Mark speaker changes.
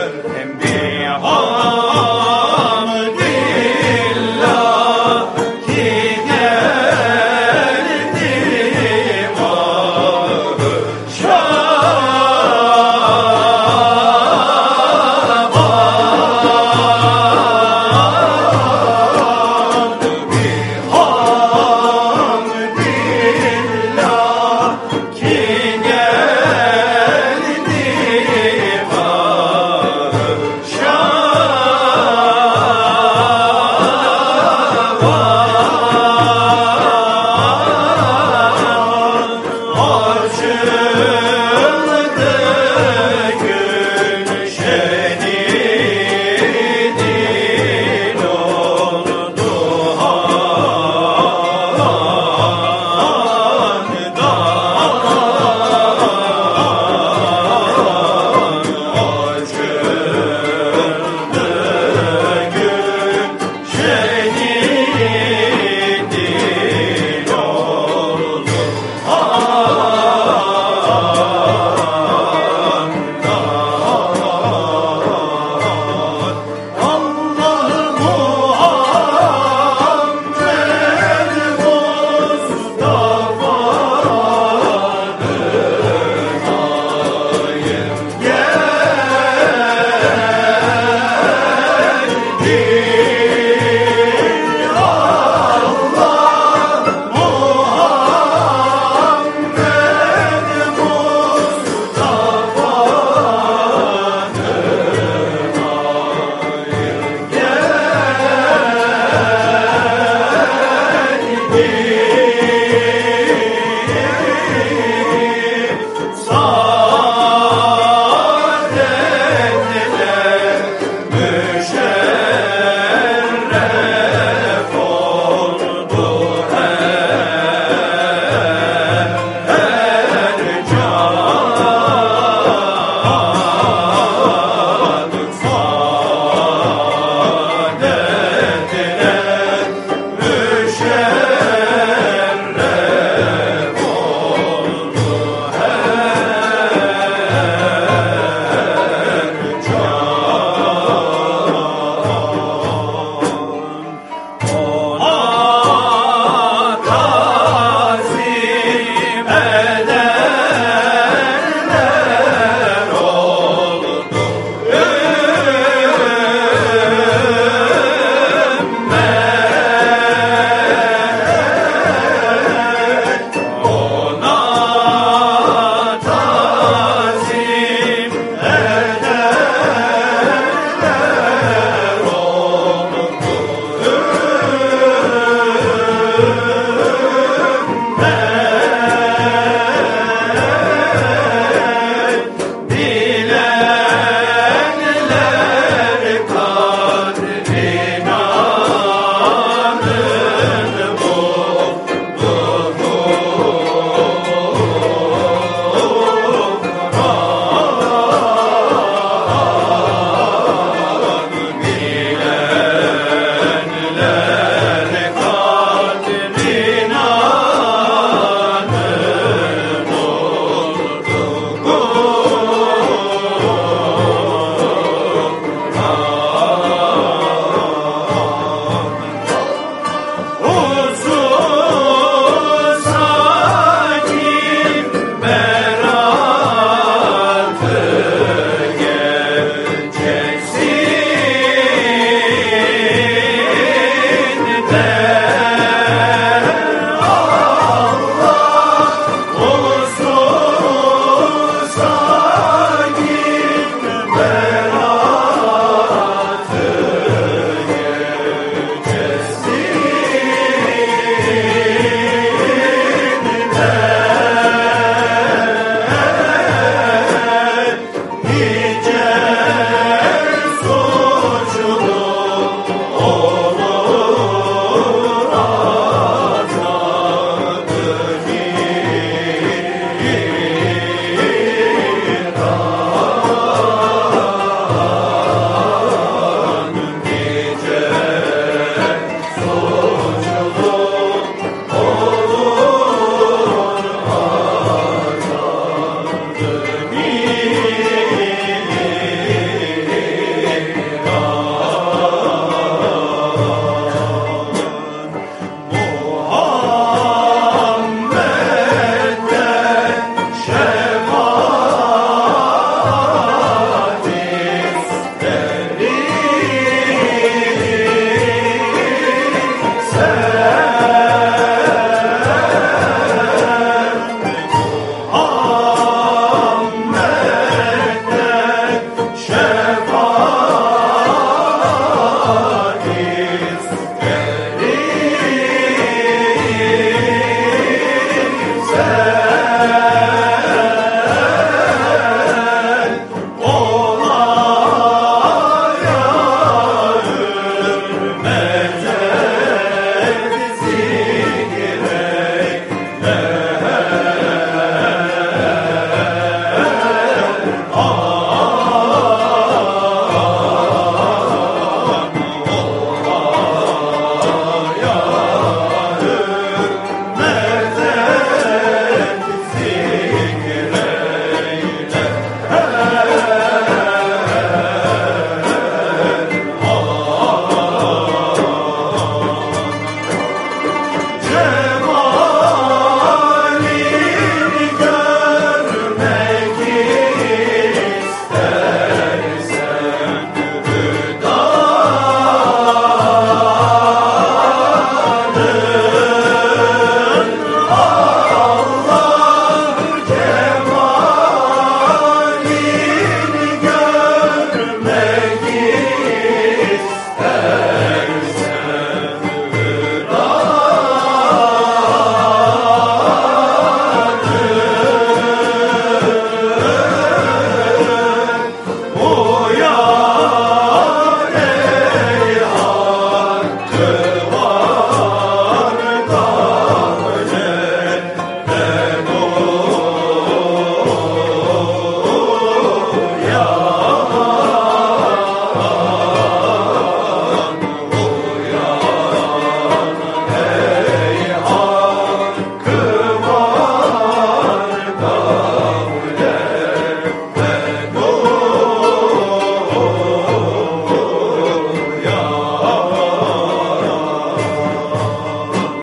Speaker 1: Amen.